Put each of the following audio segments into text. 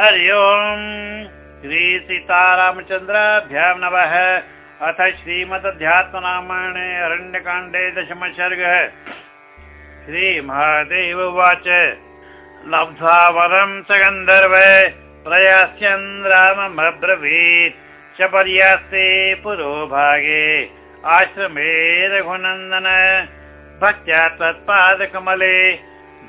हरि ओम्। श्रीसीतारामचन्द्राभ्यां नमः। अथ श्रीमदध्यात्मरामायणे अरण्यकाण्डे दशम सर्गः श्रीमहादेव उवाच। लब्ध्वा गन्धर्व प्रयास्यन् राममब्रवीत्। च पर्यास्ते पुरोभागे आश्रमे रघुनन्दन। भक्त्या तत्पादकमले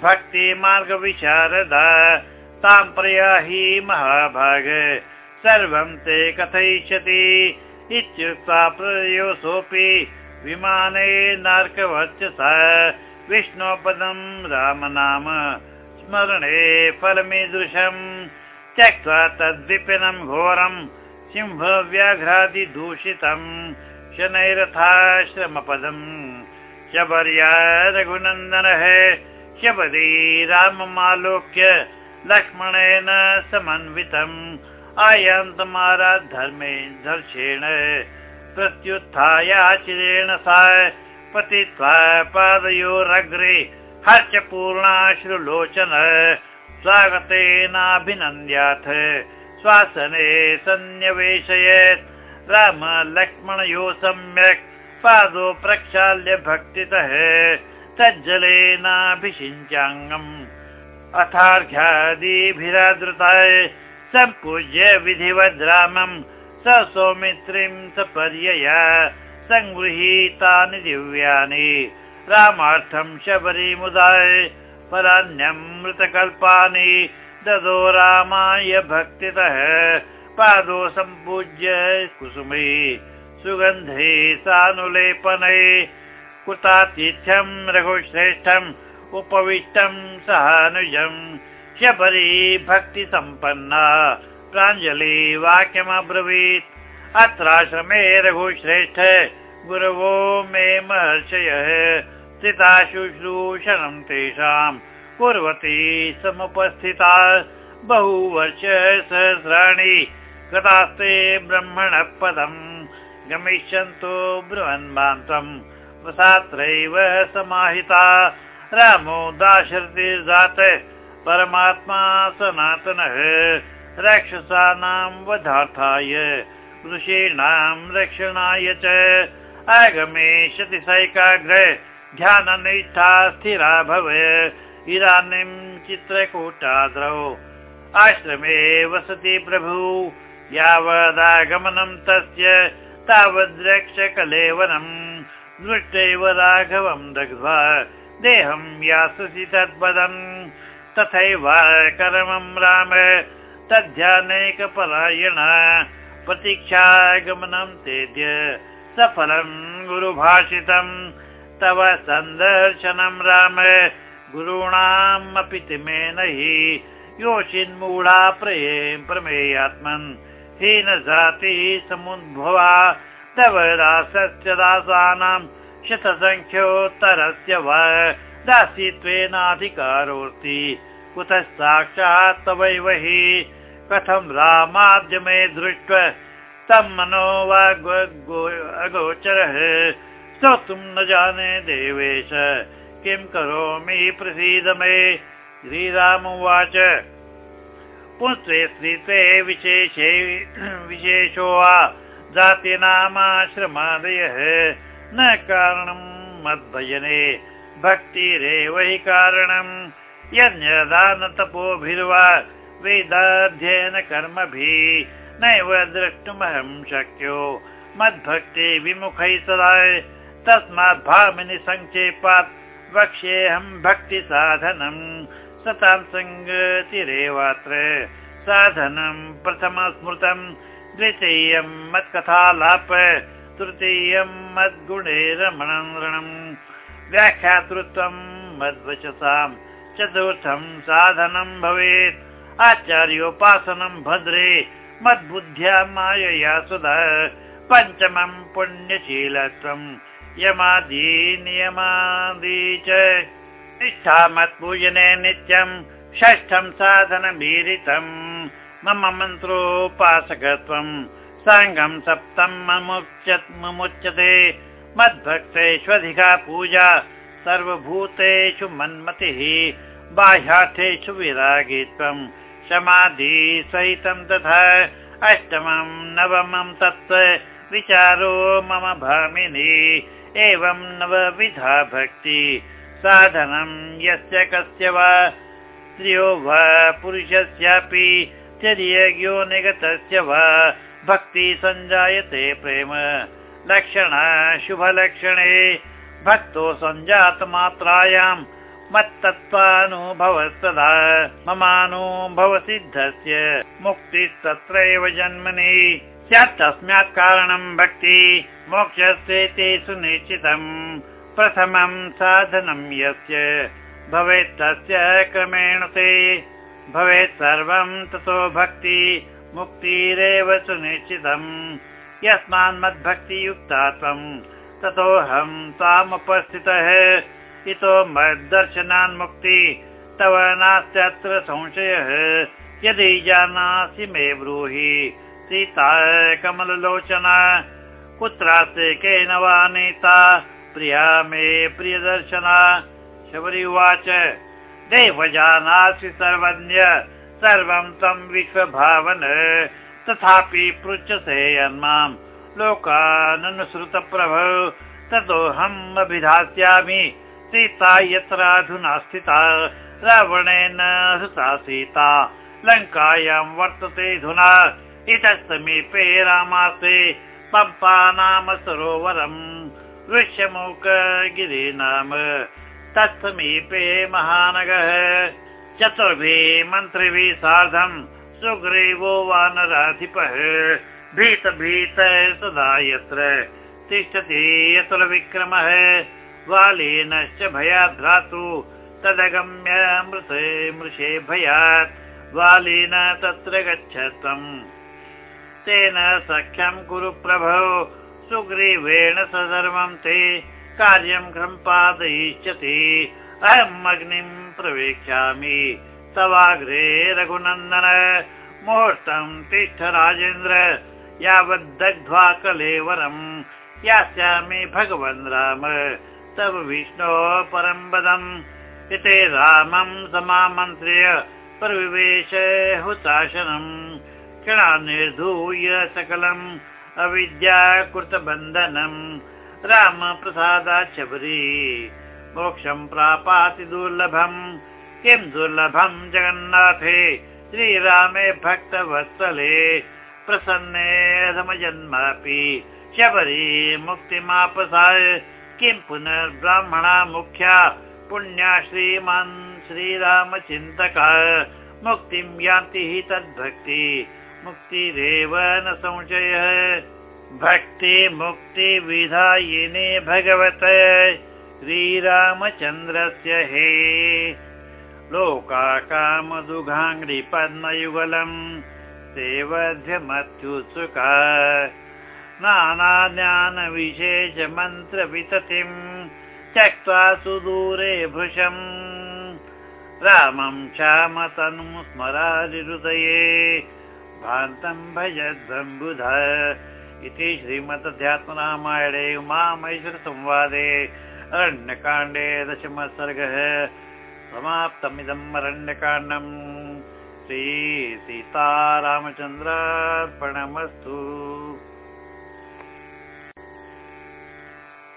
भक्तिमार्गविशारदा तां प्रयाहि महाभाग सर्वं ते कथयिष्यति। इत्युक्त्वा प्रयोसोऽपि विमाने नार्कवर्चसा। विष्णोपदं रामनाम स्मरणे फलमीदृशम्। त्यक्त्वा तद्विपिनं घोरं सिंहव्याघ्रादिदूषितम् शनैरथाश्रमपदम् शबर्या रघुनन्दनः शबरी राममालोक्य लक्ष्मणेन समन्वितम्। आयान्तमाराधर्मे दर्शेण प्रत्युत्थायाचिरेण सा पतित्वा पादयोरग्रे हर्षपूर्णाश्रुलोचन स्वागतेनाभिनन्द्याथ श्वासने सन्न्यवेशयत् राम लक्ष्मणयो सम्यक् पादो प्रक्षाल्य भक्तितः। तज्जलेनाभिषिञ्चाङ्गम् अथार्घ्यादिभिरादृताय सम्पूज्य विधिवद् रामम् स सौमित्रीं सपर्यया सङ्गृहीतानि दिव्यानि। रामार्थं शबरीमुदाय फलान्यमृतकल्पानि ददो रामाय भक्तितः पादो सम्पूज्य कुसुमे। सुगन्धे सानुलेपने कृतातिथ्यं रघुश्रेष्ठम् उपविष्टं सहानुजम् शबरी भक्तिसम्पन्ना। प्राञ्जलि वाक्यमब्रवीत्। अत्राश्रमे रघुश्रेष्ठ गुरवो मे महर्षयः। स्थिता शुश्रूषणं तेषां कुर्वती समुपस्थिता। बहुवर्ष सहस्राणि कदास्ते ब्रह्मणः पदम् गमिष्यन्तो ब्रुवन्मान्तम् वसात्रैव समाहिता रामो दाशरथिर्जात परमात्मा सनातनः राक्षसानां वधार्थाय ऋषीणां रक्षणाय च। आगमिष्यति सैकाग्र ध्याननिष्ठा स्थिरा भव इदानीं चित्रकूटाद्रौ। आश्रमे वसति प्रभु यावदागमनं तस्य तावद्रक्षकलेवनम् दृष्टैव राघवं दग्ध्वा देहं याससि तद्पदम् तथैव करमं राम। तद्ध्यानैकपरायण प्रतीक्षागमनं तेद्य सफलं गुरुभाषितम् तव सन्दर्शनं राम। गुरूणामपि तिमेन हि योषिन्मूढा प्रये प्रमेयात्मन्। हीनजाति समुद्भवा तव दासस्य दासानां शतसङ्ख्योत्तरस्य वा दासित्वेनाधिकारोऽस्ति। कुतः साक्षात् तवैव हि कथं रामाद्यमे दृष्ट्वा तं मनो वा अगोचरः श्रोतुं न जाने देवेश, किं करोमि प्रसीद मे श्रीराम उवाच पुत्रे स्त्रीत्वे विशेषे, विशेषो वा जातिनामाश्रमादयः न कारणं मद्भजने। भक्तिरेव हि कारणम् यज्ञदा न तपोभिर्वा वेदाध्ययन कर्मभिः नैव द्रष्टुमहं शक्यो। मद्भक्ते विमुखै सदा। तस्मात् भामिनि सङ्क्षेपात् वक्ष्येऽहं भक्तिसाधनम् सतां सङ्गतिरेवात्र। साधनं प्रथम स्मृतं द्वितीयं मत्कथालाप तृतीयं मद्गुणे रमणम् व्याख्यातृत्वं मद्वचसां। चतुर्थं साधनं भवेत्। आचार्योपासनं भद्रे। मद्बुद्ध्या मायया सुधा। पञ्चमं पुण्यशीलत्वं। यमादि नियमादि च। निष्ठा मत्पूजने नित्यं। षष्ठं साधनमीरितम् मम मन्त्रोपासकत्वं साङ्गं सप्तं मुमुच्यते मद्भक्तेष्वधिका पूजा। सर्वभूतेषु मन्मतिः। बाह्यार्थेषु विरागित्वं समाधिसहितं तथा। अष्टमं नवमं तत्। विचारो मम भामिनी। एवं नवविधा भक्ति। साधनं यस्य कस्य वा। स्त्रियो वा पुरुषस्यापि। चर्यज्ञो निगतस्य वा भक्ति सञ्जायते प्रेम। लक्षण शुभलक्षणे भक्तो सञ्जातमात्रायां मत्तत्त्वानुभवस्तदा ममानुभव सिद्धस्य मुक्तिस्तत्रैव जन्मनि स्यात् तस्मात् कारणं भक्ति मोक्षस्येति सुनिश्चितम्। प्रथमं साधनं यस्य भवेत् तस्य क्रमेण ते। भवेत् सर्वं ततो भक्ति मुक्तिरेव सुनिश्चितम्। यस्मान् मद्भक्तियुक्ता त्वम् ततोऽहं तामुपस्थितः इतो मद्दर्शनान् मुक्ति। तव नास्त्यत्र संशयः। यदि जानासि मे ब्रूहि। सीता कमललोचना। कुत्रास्ति केन वा नेता? प्रिया मे प्रियदर्शना। शबरी उवाच। देव जानासि सर्वज्ञ सर्वं तं विश्वभावन तथापि पृच्छसे यन्मां लोकाननुसृतप्रभो ततोऽहम् अभिधास्यामि सीता यत्राधुना स्थिता रावणेन हृता सीता लङ्कायां वर्तते धुना इतः समीपे रामासे पम्पा नाम सरोवरम् ऋष्यमुखगिरि नाम तत्समीपे महानगः चतुर्भिः मन्त्रिभिः सार्धम् सुग्रीवो वानराधिपः। भीत भीत सदा यत्र तिष्ठति यतुलविक्रमः। वालीनश्च भयात् भ्रातु तदगम्य मृते मृषे भयात्। वालीन तत्र गच्छतम् तेन सख्यं कुरु प्रभो सुग्रीवेण सधर्मं ते कार्यं सम्पादयिष्यति अहम् अग्निं प्रवेक्ष्यामि। तवाग्रे रघुनन्दन मुहूर्तं तिष्ठ राजेन्द्र यावद्दग्ध्वा कलेवरम् यास्यामि भगवन् राम। तव विष्णो परं वदम् इति रामं समामन्त्र्य प्रविवेश हुताशनम् क्षणा निर्धूय सकलम् अविद्या कृतबन्धनम् राम प्रसादाच्छबरी मोक्षं प्रापाति दुर्लभम्। किं दुर्लभम् जगन्नाथे? श्रीरामे भक्तवत्सले प्रसन्ने रमजन्मापि शबरी मुक्तिमापसाय। किं पुनर्ब्राह्मणा मुख्या? पुण्या श्रीमान् श्रीरामचिन्तका। मुक्तिं यान्ति हि तद्भक्ति। मुक्तिरेव न संशयः। भक्ति मुक्ति विधायिने भगवत श्रीरामचन्द्रस्य हे। लोकाकामदुघाङ्घ्रि पद्मयुगलम् सेवध्यमत्युत्सुका नानाज्ञानविशेषमन्त्रविततिम् त्यक्त्वा सुदूरे भृशम् रामं श्यामतनुं स्मरादिहृदये भान्तम् भजद्बुध इति श्रीमदध्यात्मरामायणे उमामहेश्वरसंवादे अरण्यकाण्डे दशम सर्गः समाप्तमिदम् अरण्यकाण्डम् श्रीसीतारामचन्द्रार्पणमस्तु